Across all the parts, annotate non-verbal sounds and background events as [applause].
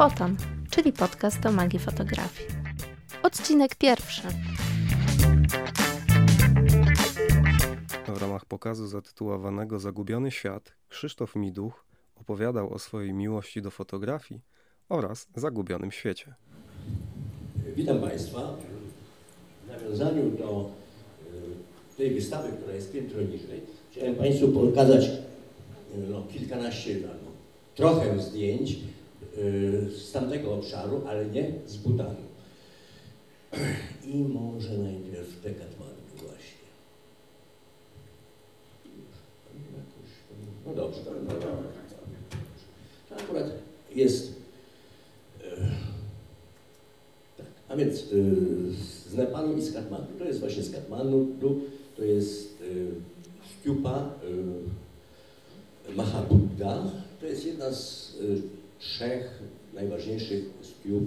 Foton, czyli podcast o magii fotografii. Odcinek pierwszy. W ramach pokazu zatytułowanego Zagubiony świat Krzysztof Miduch opowiadał o swojej miłości do fotografii oraz zagubionym świecie. Witam Państwa. W nawiązaniu do y, tej wystawy, która jest piętro niżej, chciałem Państwu pokazać y, no, kilkanaście, albo trochę zdjęć z tamtego obszaru, ale nie z Butanu. I może najpierw te Katmandu właśnie. No dobrze, to, no, akurat jest tak, a więc z Nepalu i z Katmandu. To jest właśnie z Katmandu, to jest Stupa Mahabuddha. To jest jedna z trzech najważniejszych stup,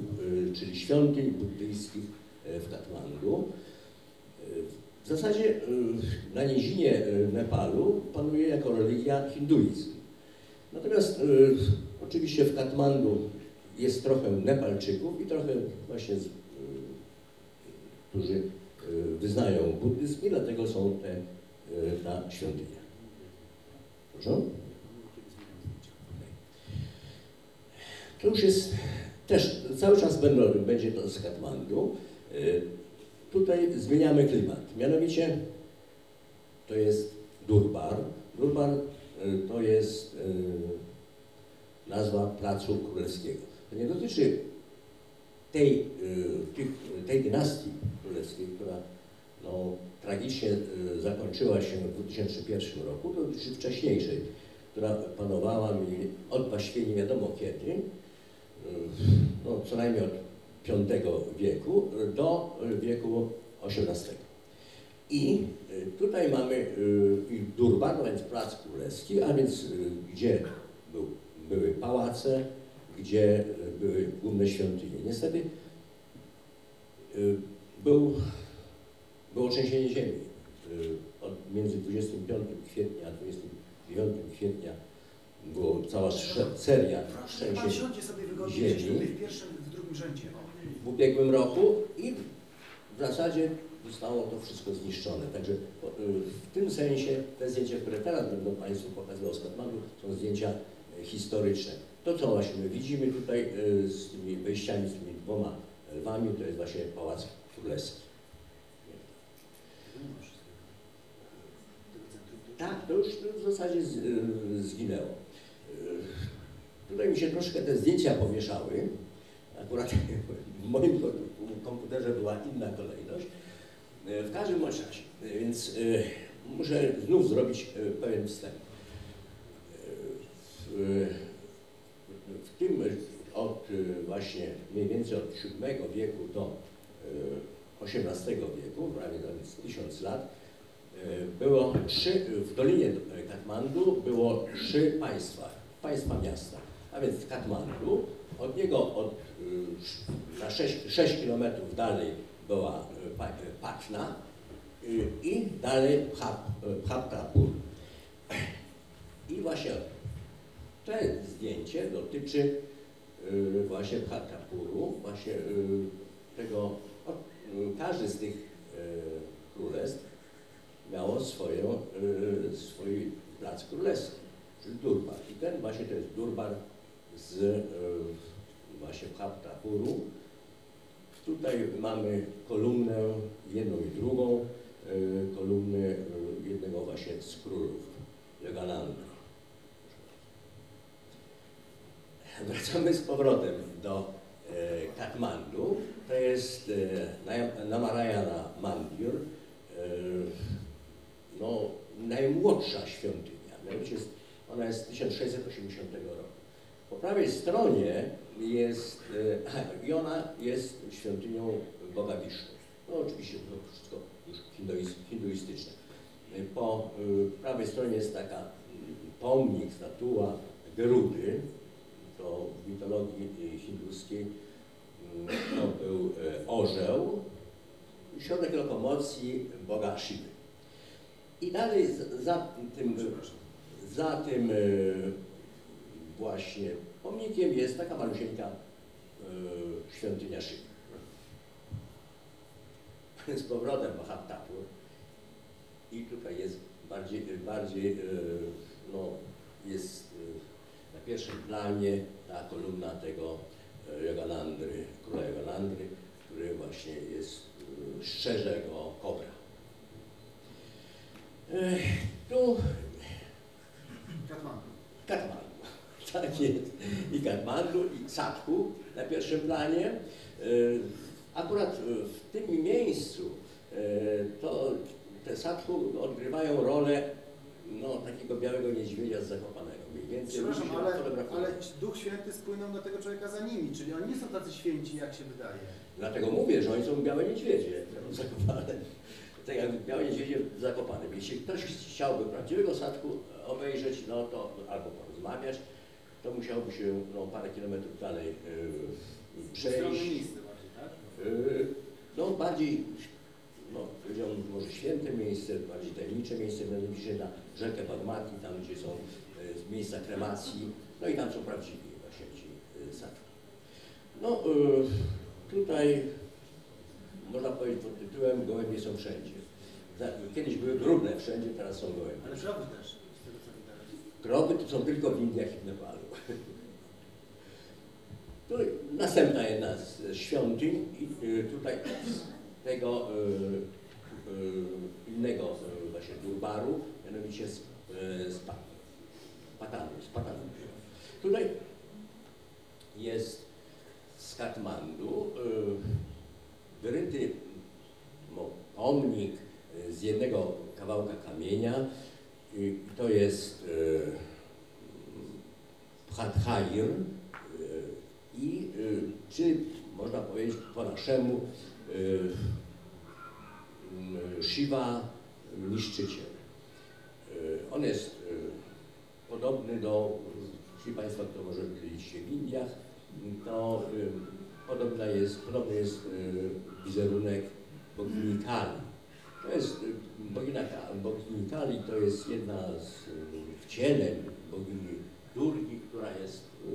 czyli świątyń buddyjskich w Katmandu. W zasadzie na nizinie Nepalu panuje jako religia hinduizm. Natomiast oczywiście w Katmandu jest trochę Nepalczyków i trochę właśnie, którzy wyznają buddyzm i dlatego są te, ta świątynia. Proszę? To już jest też cały czas będą, będzie to z Katmandu. Tutaj zmieniamy klimat. Mianowicie to jest Durbar. Durbar to jest nazwa Placu Królewskiego. To nie dotyczy tej, tych, tej dynastii królewskiej, która no, tragicznie zakończyła się w 2001 roku, to dotyczy wcześniejszej, która panowała mi od właściwie nie wiadomo kiedy, no, co najmniej od V wieku do wieku XVIII. I tutaj mamy Durban, no więc Plac Królewski, a więc gdzie był, były pałace, gdzie były główne świątynie. Niestety był, było trzęsienie ziemi. Między 25 kwietnia a 29 kwietnia była cała seria trzęsień ziemi w pierwszym, w drugim rzędzie. w ubiegłym roku i w zasadzie zostało to wszystko zniszczone. Także w tym sensie te zdjęcia, które teraz będą Państwu pokazywał z Katmandu, są zdjęcia historyczne. To, co właśnie my widzimy tutaj z tymi wejściami, z tymi dwoma lwami, to jest właśnie Pałac Królewski. Tak, to już w zasadzie z, zginęło. Tutaj mi się troszkę te zdjęcia pomieszały. Akurat [laughs] w moim komputerze była inna kolejność. W każdym razie, więc muszę znów zrobić pewien wstęp. W, w tym od właśnie mniej więcej od VII wieku do XVIII wieku, prawie nawet tysiąc lat, było trzy, w Dolinie Katmandu było trzy państwa, państwa miasta. A więc Katmandu, od niego od, na 6, 6 kilometrów dalej była Patna i dalej Bhaktapur. I właśnie to zdjęcie dotyczy właśnie Bhaktapuru, właśnie tego, każdy z tych królestw miało swoją, swój plac królewski, Durbar. I ten właśnie to jest Durbar z właśnie Bhaktapuru. Tutaj mamy kolumnę, jedną i drugą, kolumny jednego właśnie z królów, Legalandu. Wracamy z powrotem do Katmandu. To jest Namarayana Mandir, no, najmłodsza świątynia. Mianowicie jest, ona jest z 1680 roku. Po prawej stronie jest, [clears throat] i ona jest świątynią Boga Wisznu. No oczywiście to wszystko już hinduistyczne. Po prawej stronie jest taka pomnik, statua Gerudy, to w mitologii hinduskiej to był orzeł, środek lokomocji Boga Shiva. I dalej za tym, za tym właśnie pomnikiem jest taka malusieńka e, świątynia Shiva. [laughs] Z powrotem Mahattapur i tutaj jest bardziej, bardziej e, no, jest e, na pierwszym planie ta kolumna tego e, Yoganandry, króla Yoganandry, który właśnie jest, e, szczerze go kobra. E, Tu Katmandu. Katmandu. Tak jest. I Katmandu, i Sadhu na pierwszym planie. E, Akurat w tym miejscu e, to te Sadhu odgrywają rolę no, takiego białego niedźwiedzia z Zakopanego. Przepraszam, ale, ale Duch Święty spłynął na tego człowieka za nimi, czyli oni nie są tacy święci, jak się wydaje. Dlatego mówię, że oni są białe niedźwiedzie [laughs] zakopane. Tak jak białe niedźwiedzie zakopane. Jeśli ktoś chciałby prawdziwego sadku obejrzeć, no to albo porozmawiać, to musiałby się no, parę kilometrów dalej yy, przejść. tak? Yy, no bardziej, no powiedziałbym może święte miejsce, bardziej tajemnicze miejsce, mianowicie na rzekę Bagmati, tam gdzie są yy, miejsca kremacji, no i tam są prawdziwi właśnie ci sadki. No tutaj można powiedzieć pod tytułem gołębie są wszędzie. Kiedyś były brudne wszędzie, teraz są gołębie. Ale krowy też, z tego co widać. Krowy to są tylko w Indiach i w Nepalu. Tu następna jedna z świątyń i y, tutaj z tego y, y, innego właśnie Durbaru, mianowicie z, z Pa- Patanu, z Patanu. Tutaj jest z Katmandu wyryty pomnik z jednego kawałka kamienia, i to jest e, Phathair e, i e, czy można powiedzieć po naszemu e, Shiva niszczyciel. E, On jest e, podobny do, ci Państwa, kto może byliście w Indiach, to e, podobna jest, podobny jest e, wizerunek bogini Kali. To jest y, bogina, Ka- bogini Kali, to jest jedna z y, wcieleń bogini Durgi, która jest y,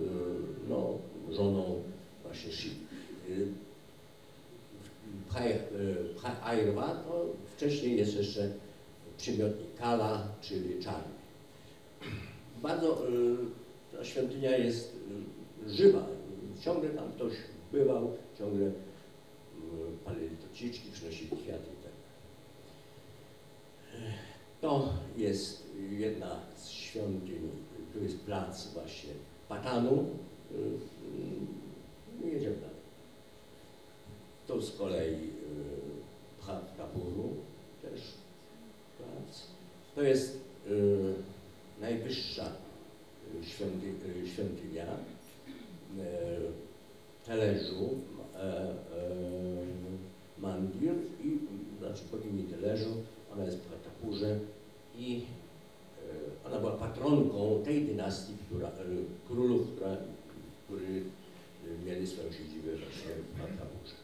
no, żoną właśnie. Y, y, Phairva to wcześniej jest jeszcze przymiotnik Kala, czyli czarny. Bardzo y, ta świątynia jest y, żywa. Ciągle tam ktoś bywał, ciągle y, palili tociczki, przynosili kwiaty. To jest jedna z świątyń, tu jest plac właśnie Patanu. Y, y, Jedziemy dalej. To z kolei y, Bhattapuru, też plac. To jest najwyższa świąty, świątynia Teleżu, e, e, Mandir i znaczy bogini Teleżu, ona jest w Bhattapurze i e, ona była patronką tej dynastii, która, e, królów, która, którzy e, mieli swoją siedzibę właśnie w Bhattapurze.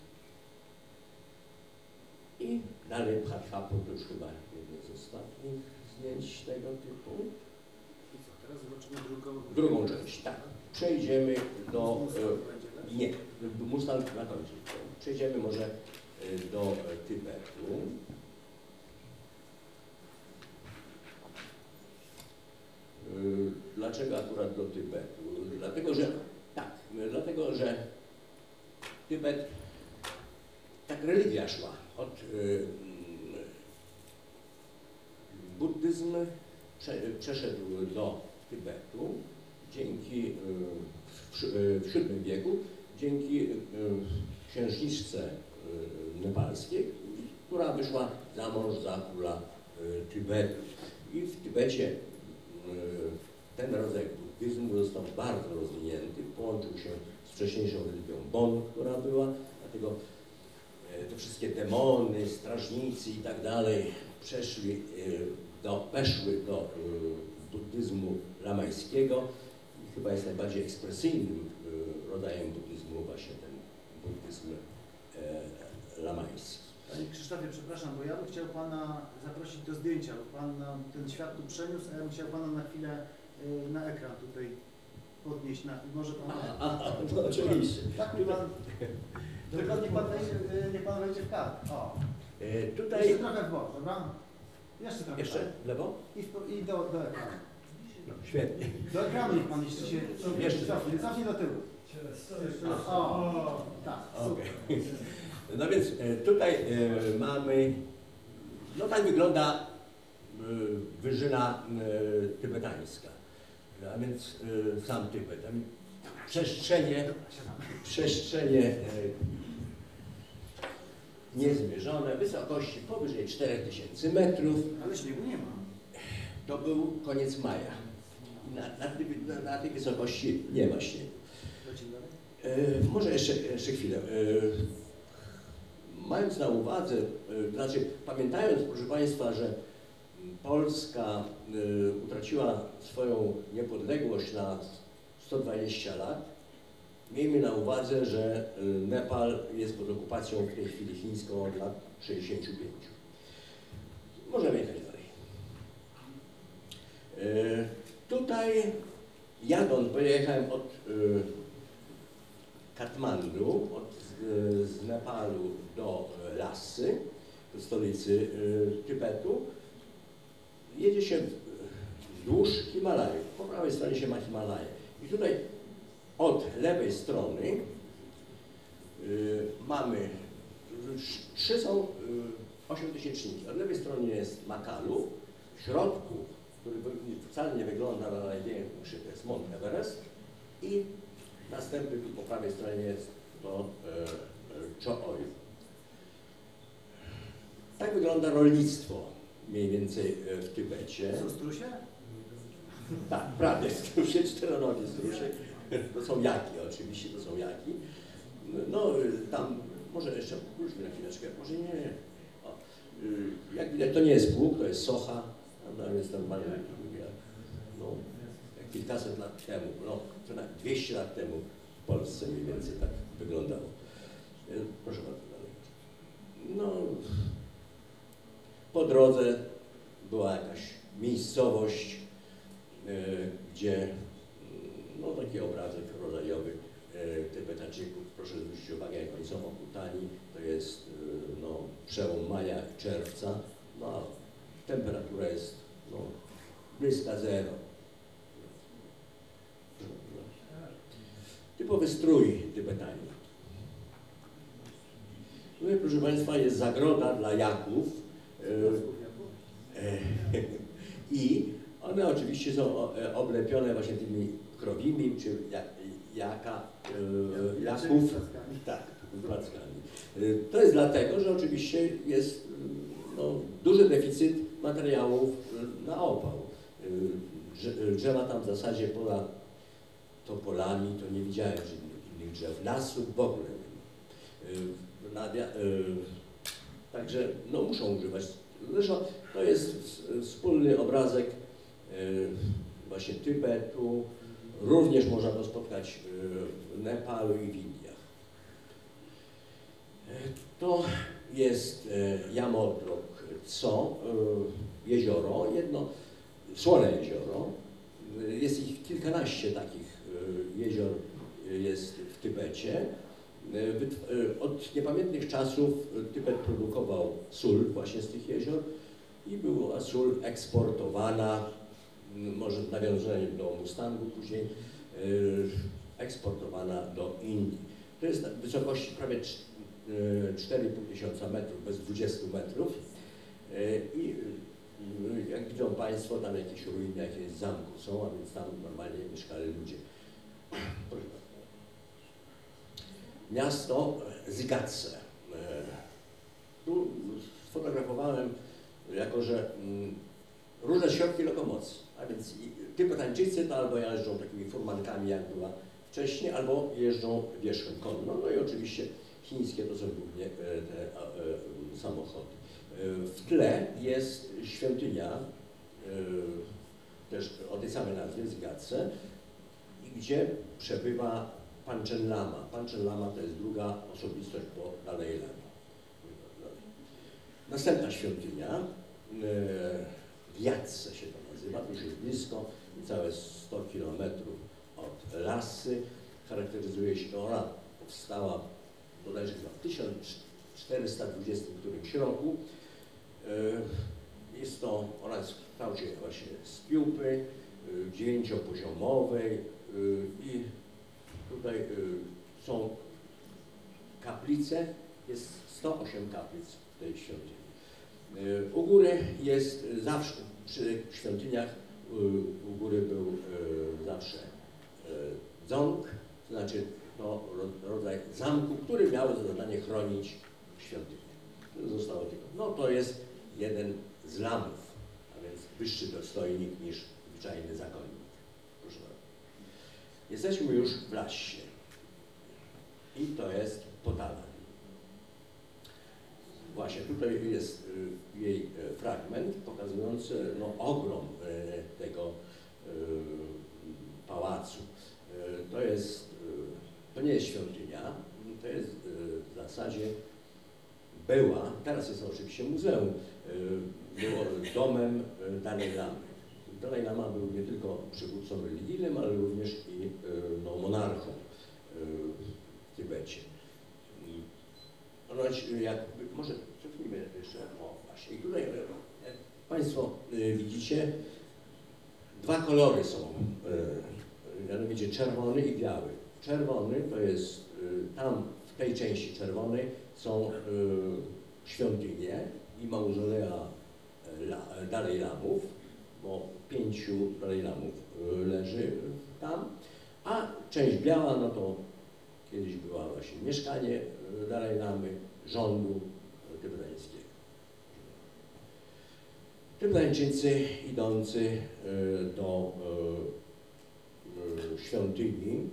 I dalej Bhattapur to już chyba jedno z ostatnich zdjęć tego typu. I co, teraz zobaczymy drugą... Drugą część, tak. Przejdziemy do... Tak? nie, Mustang na końcu. Przejdziemy może do Tybetu. Dlaczego akurat do Tybetu? Dlatego, że tak, y, dlatego, że Tybet, tak religia szła od y, mm, buddyzm prze, przeszedł do Tybetu dzięki y, w, y, VII wieku dzięki y, księżniczce y, nepalskiej, która wyszła za mąż za króla y, Tybetu. I w Tybecie y, ten rodzaj buddyzmu został bardzo rozwinięty, połączył się z wcześniejszą religią Bon, która była, dlatego e, te wszystkie demony, strażnicy i tak dalej przeszli e, do, weszły do e, buddyzmu lamańskiego i chyba jest najbardziej ekspresyjnym e, rodzajem buddyzmu właśnie ten buddyzm e. Panie Krzysztofie, przepraszam, bo ja bym chciał Pana zaprosić do zdjęcia, bo Pan nam ten świat tu przeniósł, a ja bym chciał Pana na chwilę y, na ekran tutaj podnieść na może pan. A, a, a, no oczywiście. Tak mi pan. Tylko niech pan wejdzie, y, niech pan wejdzie w kadr. O. E, Jeszcze Tutaj trochę w bok, dobra? Jeszcze trochę. jeszcze tak. w lewo? I, w, i do, do ekranu. No, świetnie. Do ekranu niech pan jeszcze się Jeszcze. cofnie, cofnie do tyłu. O, tak, super. Okej. No więc e, tutaj e, mamy, no tak wygląda e, wyżyna tybetańska, a więc sam Tybet. Przestrzenie, przestrzenie niezmierzone, wysokości powyżej 4000 metrów. Ale śniegu nie ma. To był koniec maja. Na, na, tej- na, tej wysokości nie ma śniegu. E, może jeszcze, jeszcze chwilę. E, mając na uwadze, e, znaczy pamiętając proszę Państwa, że Polska e, utraciła swoją niepodległość na 120 lat, miejmy na uwadze, że e, Nepal jest pod okupacją w tej chwili chińską od lat 65. Możemy jechać dalej. Tutaj jadąc, pojechałem od e, Katmandu, od, z, Nepalu do e, Lassy, stolicy e, Tybetu. Jedzie się wzdłuż Himalajów. Po prawej stronie się ma Himalaje. I tutaj od lewej strony y, mamy, trzy są y, ośmiotysięczniki. Od lewej strony jest Makalu, w środku, który wcale nie wygląda na największy, to jest Mount Everest i następny tu po prawej stronie jest to e, Cho-Oyu. Tak wygląda rolnictwo mniej więcej e, w Tybecie. Są strusie? Tak, prawie strusie, czteronogie strusie. To są jaki oczywiście, to są jaki. No tam, może jeszcze wróćmy na chwileczkę, może nie. O, y, jak widać to nie jest pług, to jest socha, prawda, więc normalnie no, kilkaset lat temu, no co najmniej 200 lat temu w Polsce mniej więcej tak wyglądało. Y, Proszę bardzo dalej. No, po drodze była jakaś miejscowość, e, gdzie mm, no, taki obrazek rodzajowy e, Tybetańczyków. Proszę zwrócić uwagę, jak oni są okutani. To jest e, no, przełom maja czerwca. No, temperatura jest no, bliska zero. Typowy strój Tybetańczyków. Tutaj, proszę Państwa, jest zagroda dla jaków. E, [laughs] I one oczywiście są e, oblepione właśnie tymi krowimi czy ja- jaka, e, jaków, tak, plackami. To jest dlatego, że oczywiście jest no, duży deficyt materiałów na opał. Drze- Drzewa tam w zasadzie poza topolami to nie widziałem żadnych innych drzew. Lasów w ogóle nie ma. Wia- e, Także no, muszą używać. Zresztą to jest wspólny obrazek e, właśnie Tybetu. Również można go spotkać w Nepalu i w Indiach. To jest Yamodrok Co, jezioro, jedno, słone jezioro. Jest ich kilkanaście takich jezior e, jest w Tybecie. E, e, Od niepamiętnych czasów Tybet produkował sól właśnie z tych jezior i była sól eksportowana, może w nawiązaniu do Mustangu później, eksportowana do Indii. To jest na wysokości prawie cz- e, 4,5 tysiąca metrów, bez 20 metrów. I jak widzą Państwo, tam jakieś ruiny jakieś zamku są, a więc tam normalnie mieszkali ludzie. Miasto Zygatce. E, Tu sfotografowałem, jako że mm, różne środki lokomocji, a więc i- Tybetańczycy to albo jeżdżą takimi furmankami, jak była wcześniej, albo jeżdżą wierzchem konno. No i oczywiście chińskie to są głównie e, te e, samochody. W tle jest świątynia, też o tej samej nazwie, Zygatce, i gdzie przebywa Panchen Lama. Panchen Lama to jest druga osobistość po Dalai Lama. Następna świątynia, e, w Jatce się to nazywa, już jest blisko, niecałe 100 kilometrów od Lassy. Charakteryzuje się, ona powstała bodajże w 1420 którymś roku. E, Jest to, ona jest w kształcie właśnie spiłpy, e, dziewięciopoziomowej i tutaj są kaplice, jest 108 kaplic w tej świątyni. U góry jest zawsze, przy świątyniach u góry był zawsze ząg, to znaczy to rodzaj zamku, który miał za zadanie chronić świątynię. Zostało tylko. No to jest jeden z lamów, a więc wyższy dostojnik niż zwyczajny zakonnik. Jesteśmy już w Lassie i to jest Potala. Właśnie tutaj jest y, jej e, fragment pokazujący no, ogrom e, tego pałacu. To jest, to nie jest świątynia, to jest w zasadzie była, teraz jest oczywiście muzeum, było domem Dalai Lamy. Dalai Lama był nie tylko przywódcą religijnym, ale również i no, monarchą w Tybecie. Ponoć, jak, może cofnijmy jeszcze, o właśnie, i tutaj Państwo widzicie, dwa kolory są, mianowicie czerwony i biały. Czerwony to jest tam, w tej części czerwonej są świątynie i mauzolea Dalej Lamów, bo pięciu Dalej Lamów leży tam, a część biała, no to kiedyś była właśnie mieszkanie Dalej Lamy, rządu tybetańskiego. Tybetańczycy idący do świątyni,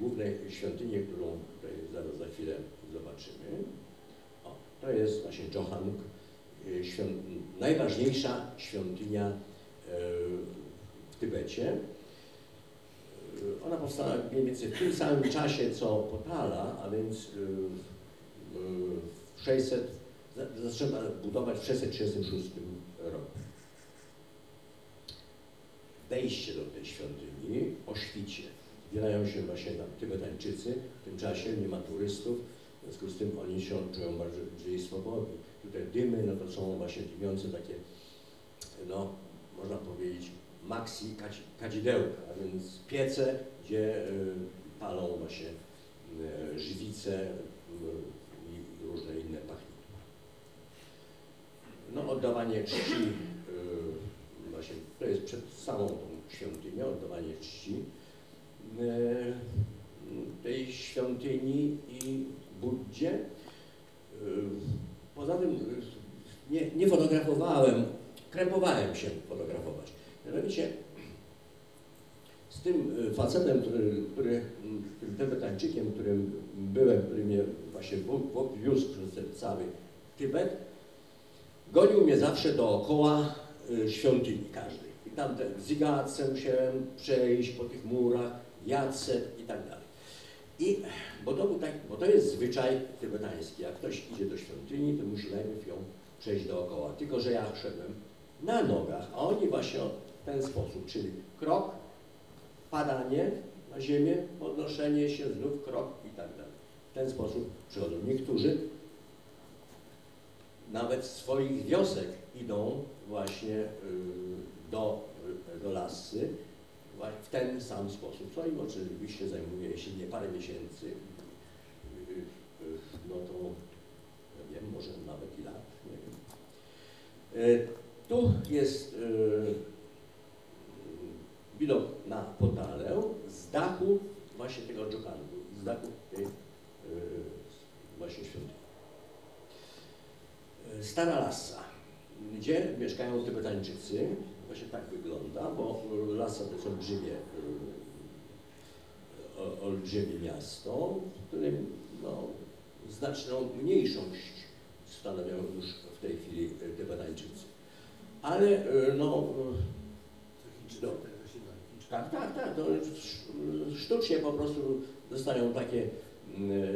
głównej świątyni, którą tutaj zaraz za chwilę zobaczymy. O, to jest właśnie Johanuk, świąt najważniejsza świątynia w Tybecie. Ona powstała mniej więcej w tym samym czasie co Potala, a więc w 600, zaczęła budować w 636 roku. Wejście do tej świątyni o świcie. Zbierają się właśnie tam Tybetańczycy, w tym czasie nie ma turystów, w związku z tym oni się czują bardziej swobodni. Tutaj dymy, no to są właśnie dymiące takie, no można powiedzieć, maxi kadzidełka, a więc piece, gdzie y, palą właśnie y, żywice y, i różne inne pachniki. No oddawanie czci, właśnie to jest przed samą tą świątynią, oddawanie czci tej świątyni i Buddzie. Poza tym nie, nie fotografowałem, krępowałem się fotografować. Mianowicie z tym facetem, który, który tym Tybetańczykiem, którym byłem, który mnie właśnie wiózł przez ten cały Tybet, gonił mnie zawsze dookoła świątyni każdej. I tam w Zigatce musiałem przejść po tych murach, Jacet i tak dalej. I, bo to, tak, bo to jest zwyczaj tybetański. Jak ktoś idzie do świątyni, to musi najpierw ją przejść dookoła. Tylko, że ja szedłem na nogach, a oni właśnie w ten sposób, czyli krok, padanie na ziemię, podnoszenie się, znów krok i tak dalej. W ten sposób przychodzą. Niektórzy nawet swoich wiosek idą właśnie y, do, do lasy w ten sam sposób, co im oczywiście zajmuje, jeśli nie parę miesięcy, no to ja wiem, może nawet i lat, nie wiem. Tu jest widok na Potalę z dachu właśnie tego Dżokangu, z dachu tej właśnie świątyni. Stara Lasa, gdzie mieszkają Tybetańczycy, właśnie tak wygląda, bo Lasa to jest olbrzymie, olbrzymie miasto, w którym no, znaczną mniejszość stanowią już w tej chwili Tybetańczycy. Ale no, no tak, tak, tak, to sztucznie po prostu dostają takie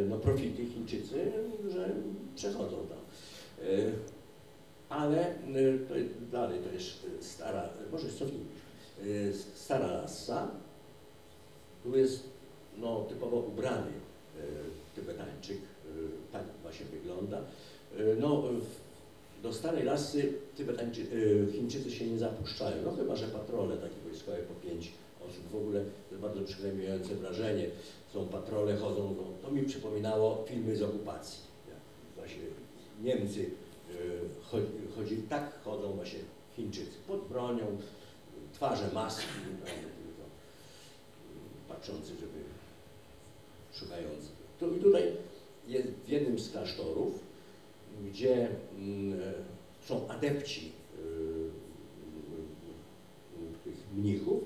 no, profity Chińczycy, że przechodzą tam. Ale to dalej to jest stara, może cofnijmy, stara lasa, Tu jest no, typowo ubrany Tybetańczyk, tak właśnie wygląda. No, do starej lasy Chińczycy się nie zapuszczają, no chyba, że patrole takie wojskowe po pięć osób. W ogóle to bardzo przygnębiające wrażenie. Są patrole, chodzą, no, to mi przypominało filmy z okupacji. Jak właśnie Niemcy chodzi, chodzi, tak chodzą właśnie Chińczycy, pod bronią, twarze maski, e, patrzący, żeby szukający. Tu, I tutaj jest w jednym z klasztorów, gdzie mm, są adepci e, tych mnichów,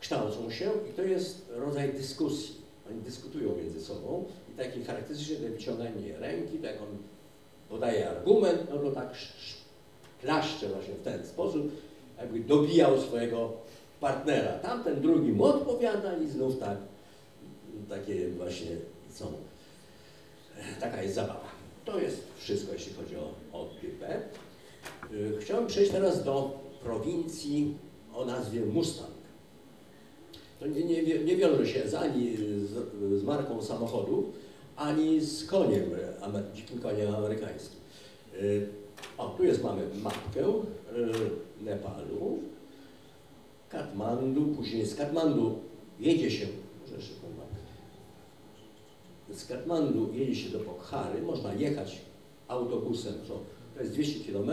kształcą się i to jest rodzaj dyskusji. Oni dyskutują między sobą i takie charakterystyczne to wyciąganie ręki, to jak on podaje argument, no to tak sz- sz- klaszcze właśnie w ten sposób, jakby dobijał swojego partnera. Tamten drugi mu odpowiada i znów tak, takie właśnie są. Taka jest zabawa. To jest wszystko, jeśli chodzi o, o Typę. Y, Chciałem przejść teraz do prowincji o nazwie Mustang. To nie, nie, nie wiąże się z, ani z, z marką samochodu, ani z koniem, dzikim koniem amerykańskim. Y, O, tu jest, mamy mapkę y, Nepalu, Katmandu, później z Katmandu jedzie się, może mapę. Z Katmandu jedzie się do Pokhary, można jechać autobusem, co to jest 200 km,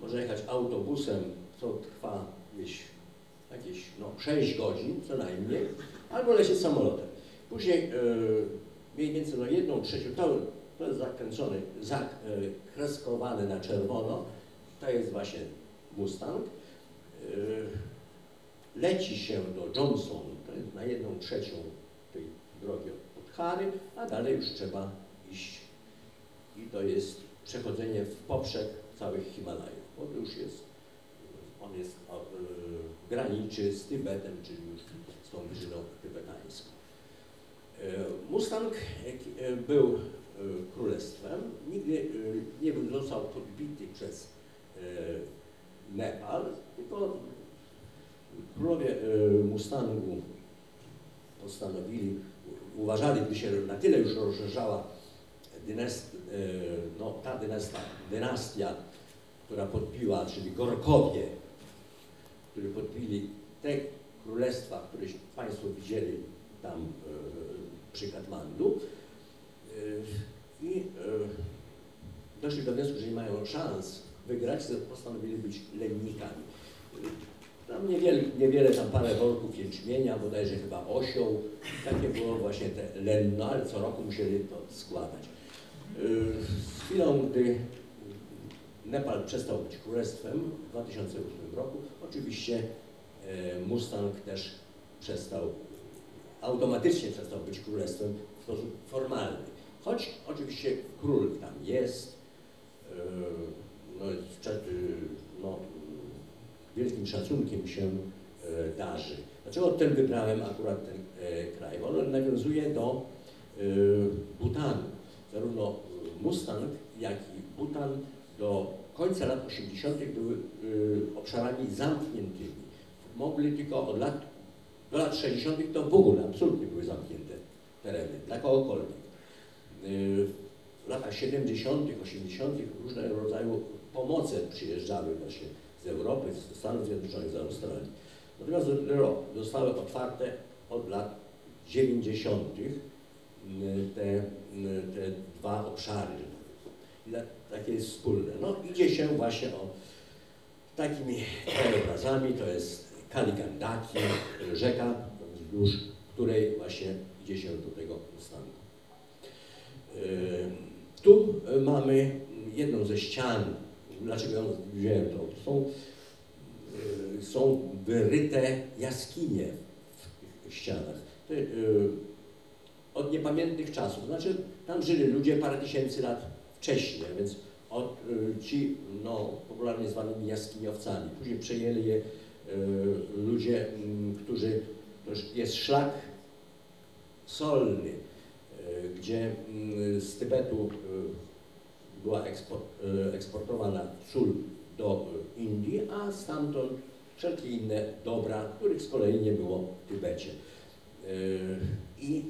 można jechać autobusem, co trwa gdzieś jakieś no, 6 godzin co najmniej, albo lecieć samolotem. Później e, mniej więcej no, jedną trzecią, to, to jest zakręcony, zakreskowany na czerwono, to jest właśnie Mustang. E, leci się do Johnson, to jest na jedną trzecią tej drogi od Podhary, a dalej już trzeba iść i to jest przechodzenie w poprzek całych Himalajów, bo to już jest, on jest, y, graniczy z Tybetem, czyli już z tą wyżyną tybetańską. Y, Mustang y, był y, królestwem, nigdy nie był- został podbity przez Nepal, tylko królowie Mustangu postanowili, uważali, gdy się na tyle już rozszerzała dynast, no, ta dynastia, dynastia, która podbiła, czyli Gorkowie, którzy podbili te królestwa, które Państwo widzieli tam przy Katmandu y, i y, doszli do wniosku, że nie mają szans wygrać, postanowili być lennikami. Tam niewiele, niewiele tam parę worków jęczmienia, bodajże chyba osioł. Takie było właśnie te lenno, ale co roku musieli to składać. Yy, Z chwilą, gdy Nepal przestał być królestwem w 2008 roku, oczywiście Mustang też przestał, automatycznie przestał być królestwem w sposób formalny. Choć oczywiście król tam jest, e, no, cza- y, no, wielkim szacunkiem się e, darzy. Dlaczego ten wybrałem akurat ten e, kraj? Bo on nawiązuje do e, Butanu. Zarówno Mustang, jak i Butan do końca lat 80. były e, obszarami zamkniętymi. Mogli tylko od lat, do lat 60. to w ogóle absolutnie były zamknięte tereny dla kogokolwiek. W latach 70., 80. różne rodzaju pomoce przyjeżdżały właśnie z Europy, ze Stanów Zjednoczonych, z Australii. Natomiast zostały otwarte od lat 90. te, te dwa obszary. I tak- Takie jest wspólne. No idzie się właśnie o takimi krajobrazami, to jest Kaligandaki, rzeka, wzdłuż której właśnie idzie się do tego stanu. Tu mamy jedną ze ścian, dlaczego ją wziąłem to? Są, y, są wyryte jaskinie w ścianach. Y, Od niepamiętnych czasów, znaczy tam żyli ludzie parę tysięcy lat wcześniej, więc od, ci no, popularnie zwanymi jaskiniowcami. Później przejęli je ludzie, mm, którzy, to już jest szlak solny, y, gdzie mm, z Tybetu y, była eksport, y, eksportowana sól do y, Indii, a stamtąd wszelkie inne dobra, których z kolei nie było w Tybecie. I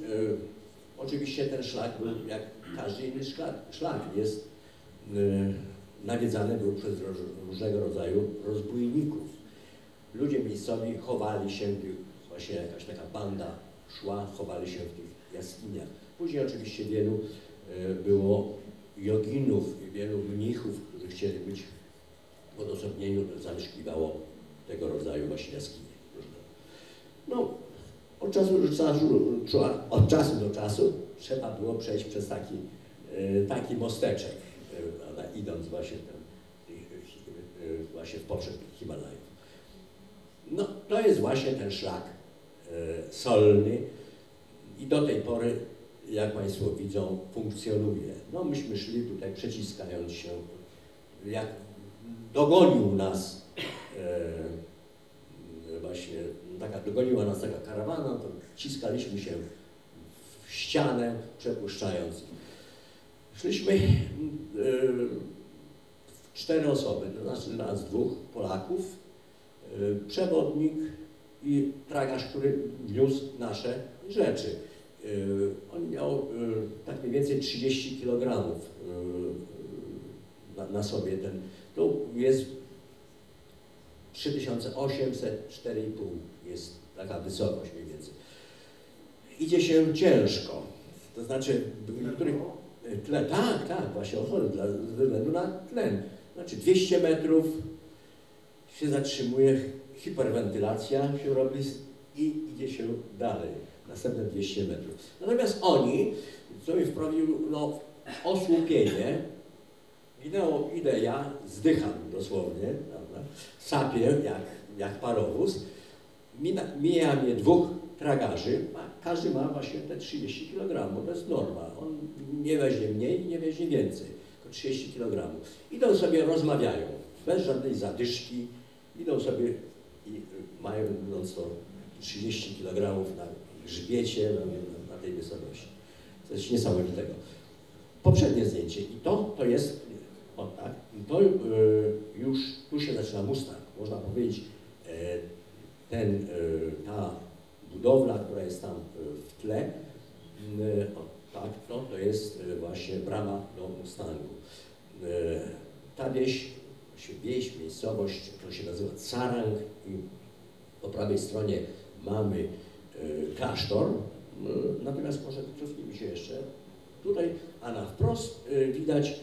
oczywiście ten szlak był jak każdy inny szlak, szlak jest nawiedzany był przez różnego rodzaju rozbójników. Ludzie miejscowi chowali się, właśnie jakaś taka banda szła, chowali się w tych jaskiniach. Później oczywiście wielu było joginów i wielu mnichów, którzy chcieli być w odosobnieniu, zamieszkiwało tego rodzaju właśnie jaskinie. No, od czasu od czasu do czasu trzeba było przejść przez taki, taki mosteczek, prawda, idąc właśnie, ten, właśnie w poprzek Himalajów. No, to jest właśnie ten szlak solny i do tej pory jak Państwo widzą, funkcjonuje. No myśmy szli tutaj przeciskając się, jak dogonił nas e, właśnie, taka, dogoniła nas taka karawana, to wciskaliśmy się w ścianę, przepuszczając. Szliśmy e, cztery osoby, to znaczy nas dwóch Polaków, e, przewodnik i tragarz, który wiózł nasze rzeczy. Y, on miał y, tak mniej więcej 30 kg y, na, na sobie. Ten, to jest 3800, 4,5 jest taka wysokość mniej więcej. Idzie się ciężko, to znaczy niektórych tle, tak, tak, właśnie o dla, ze względu na tlen. Znaczy 200 metrów się zatrzymuje, hiperwentylacja się robi i idzie się dalej następne 200 metrów. Natomiast oni, co mi wprawił no, osłupienie, minęło, idę ja, zdycham dosłownie, prawda? sapię jak, jak parowóz, Mina, mija mnie dwóch tragarzy, a każdy ma właśnie te 30 kg, to jest norma. On nie weźmie mniej i nie weźmie więcej, tylko 30 kg. Idą sobie, rozmawiają, bez żadnej zadyszki, idą sobie i mają no, 30 kg na grzbiecie na, na tej wysokości. Coś niesamowitego. Poprzednie zdjęcie i to, to jest, o tak, to y, już, tu się zaczyna Mustang, można powiedzieć, y, ten, y, ta budowla, która jest tam w tle, o, tak, to, to jest właśnie brama do Mustangu. Ta wieś, wieś, miejscowość, to się nazywa Carang i po prawej stronie mamy Y, klasztor, y, natomiast może cofnijmy się jeszcze tutaj, a na wprost y, widać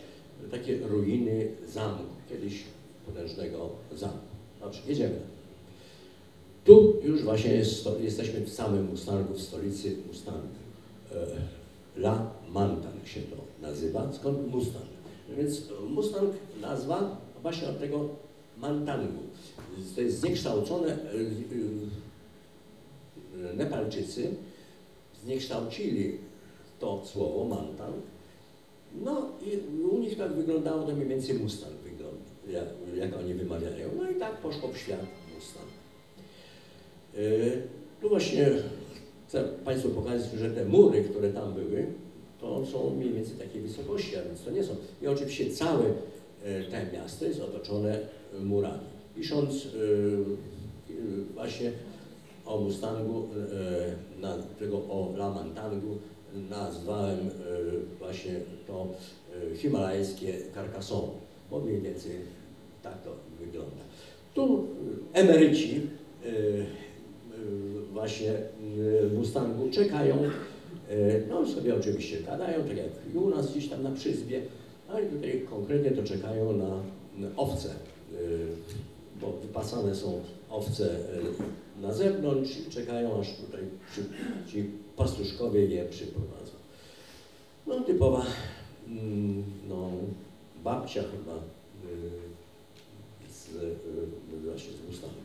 takie ruiny zamku, kiedyś potężnego zamku. Dobrze, jedziemy. Tu już właśnie jest, jesteśmy w samym Mustangu, w stolicy Mustangu. La Mantan się to nazywa. Skąd Mustang? Więc Mustang nazwa właśnie od tego Mantangu. To jest zniekształcone Nepalczycy zniekształcili to słowo Mantan. No i u nich tak wyglądało to mniej więcej Mustang wygląda, jak, jak oni wymawiają. No i tak poszło w świat Mustang. Yy, tu właśnie chcę Państwu pokazać, że te mury, które tam były, to są mniej więcej takiej wysokości, a więc to nie są. I oczywiście całe te miasto jest otoczone murami. Pisząc yy, właśnie o Mustangu, e, na, tego o Lamantangu nazwałem e, właśnie to e, himalajskie Carcassonne, bo mniej więcej tak to wygląda. Tu emeryci właśnie Mustangu czekają, no sobie oczywiście gadają, tak jak u nas gdzieś tam na przyzbie, ale tutaj konkretnie to czekają na owce, bo wypasane są owce na zewnątrz i czekają, aż tutaj przy, ci pastuszkowie je przyprowadzą. No typowa mm, no, babcia chyba y, z, y, właśnie z Mustangu.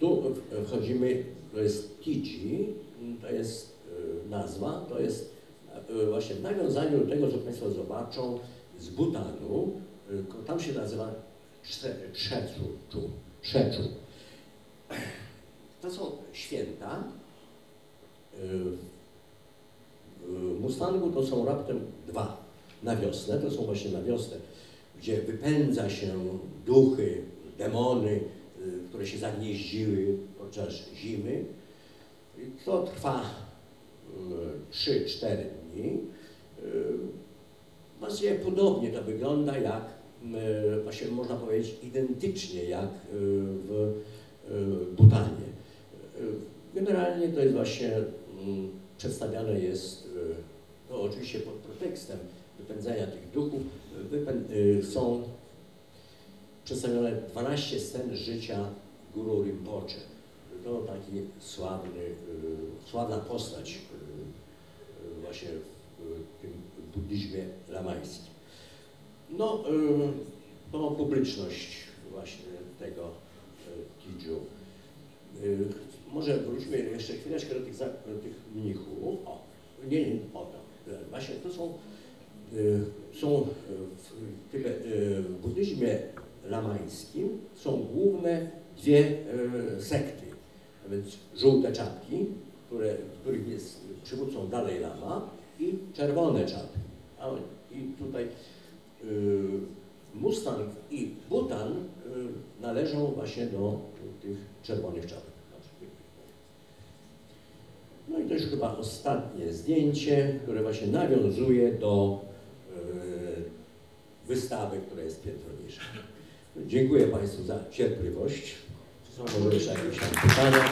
Tu wchodzimy, to jest Kiji, to jest y, nazwa, to jest właśnie w nawiązaniu do tego, co Państwo zobaczą z Butanu, tam się nazywa Trzeczu. To są święta. W Mustangu to są raptem dwa. Na wiosnę, to są właśnie na wiosnę, gdzie wypędza się duchy, demony, które się zagnieździły podczas zimy. To trwa y, 3-4 dni. Y, Właściwie podobnie to wygląda jak, y, właśnie można powiedzieć identycznie jak y, w Butanie. Generalnie to jest właśnie mm, przedstawiane jest, to oczywiście pod pretekstem wypędzania tych duchów, są przedstawione 12 scen życia Guru Rinpoche. To taki sławny, sławna postać właśnie w tym buddhizmie lamańskim. No, y, to publiczność właśnie tego y, Tiju. Y, Może wróćmy jeszcze chwileczkę do tych, do tych mnichów. O, nie, nie, o. Właśnie to są, y, są y, w, tyle, y, w buddyzmie lamańskim są główne dwie y, sekty. A więc żółte czapki, które, których jest przywódcą Dalej Lama i czerwone czapki. I tutaj y, Mustang i Butan y, należą właśnie do tych czerwonych czapek. No i to już chyba ostatnie zdjęcie, które właśnie nawiązuje do y, wystawy, która jest piętro. Dziękuję Państwu za cierpliwość. Czy są może jeszcze jakieś pytania?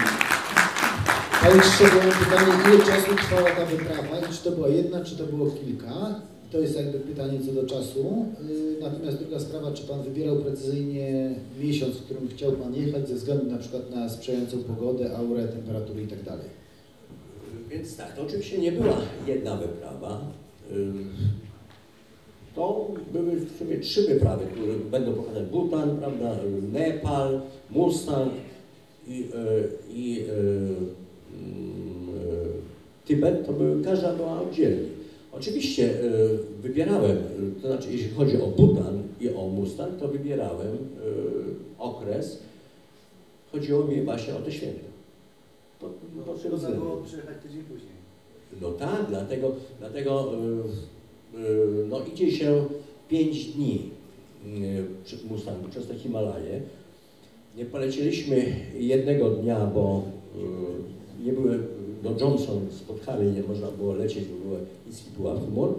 A jeszcze było pytanie, ile czasu trwała ta wyprawa i czy to była jedna, czy to było kilka? To jest jakby pytanie co do czasu. Yy, Natomiast druga sprawa, czy Pan wybierał precyzyjnie miesiąc, w którym chciał Pan jechać ze względu na przykład na sprzyjającą pogodę, aurę, temperatury i tak? Więc tak, to oczywiście nie była jedna wyprawa. Ym, To były w sumie trzy wyprawy, które będą pokazane. Bhutan, prawda, Nepal, Mustang i, e, i e, Tybet. To były, każda była oddzielnie. Oczywiście e, wybierałem, e, to znaczy jeśli chodzi o Bhutan i o Mustang, to wybierałem e, okres, chodziło mi właśnie o te święta. Po, po tym Można względem. było przyjechać tydzień później. No tak, dlatego, dlatego no, idzie się 5 dni przy Mustangu przez te Himalaje. Nie polecieliśmy jednego dnia, bo nie były, do Johnson spotkali, nie można było lecieć, bo było niski pułap humor.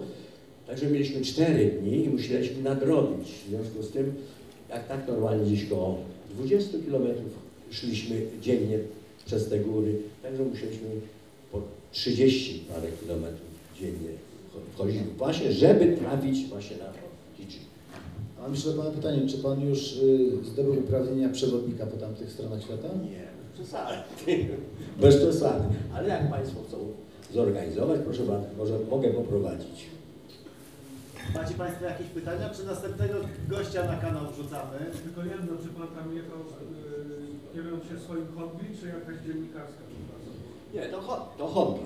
Także mieliśmy 4 dni i musieliśmy nadrobić. W związku z tym, jak tak normalnie gdzieś koło 20 kilometrów szliśmy dziennie przez te góry, także musieliśmy po 30 parę kilometrów dziennie wchodzić właśnie, żeby trafić właśnie na Fidżi. A mam jeszcze do Pana pytanie, czy Pan już y, zdobył uprawnienia przewodnika po tamtych stronach świata? Nie, przesady. Bez przesady. Ale jak Państwo chcą zorganizować, proszę bardzo, może mogę poprowadzić. Macie Państwo jakieś pytania? Czy następnego gościa na kanał wrzucamy? Tylko jedno, czy pan tam jechał yy, kierując się swoim hobby, czy jakaś dziennikarska praca? Nie, to, ho- to hobby.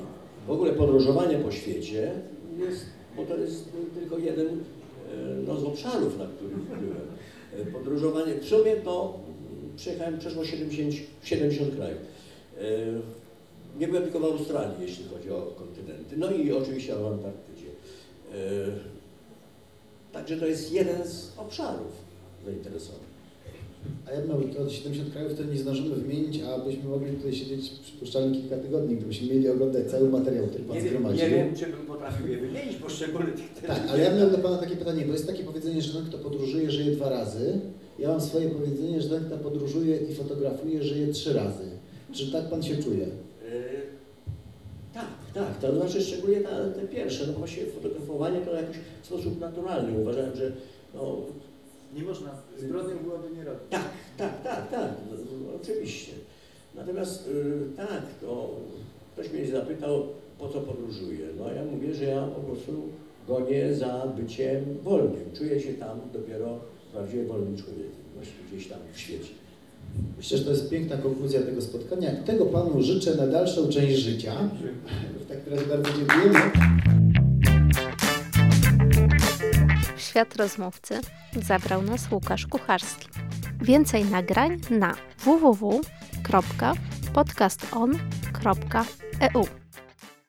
W ogóle podróżowanie po świecie jest, bo to jest tylko jeden e, no, z obszarów, na których byłem. E, Podróżowanie, w sumie to przejechałem przeszło 70, 70 krajów. E, Nie byłem tylko w Australii, jeśli chodzi o kontynenty. No i oczywiście o Antarktydzie. E, Także to jest jeden z obszarów zainteresowanych. A ja bym to 70 krajów to nie zdążymy wymienić, a byśmy mogli tutaj siedzieć przypuszczalnie kilka tygodni, gdybyśmy mieli oglądać cały materiał, który Pan Nie zgromadził. nie wiem, czy bym potrafił je wymienić poszczególnych tych Tak, ale ja miałem do Pana takie pytanie, bo jest takie powiedzenie, że ten, kto podróżuje, żyje dwa razy. Ja mam swoje powiedzenie, że ten, kto podróżuje i fotografuje, żyje trzy razy. Czy tak Pan się czuje? Yy, Tak, tak, to znaczy szczególnie ta, te pierwsze, no właśnie fotografowanie to jakoś w sposób naturalny. Uważałem, że no, Nie można. Zbrodnią byłoby nie robić. tak, tak, tak, tak, no, no, oczywiście. Natomiast yy, tak, to ktoś mnie zapytał, po co podróżuję. No ja mówię, że ja po prostu gonię za byciem wolnym. Czuję się tam dopiero prawdziwie wolnym człowiekiem, właśnie gdzieś tam w świecie. Myślę, że to jest piękna konkluzja tego spotkania tego Panu życzę na dalszą część życia. Razie bardzo dziękujemy. W świat rozmówcy zabrał nas Łukasz Kucharski. Więcej nagrań na www.podcaston.eu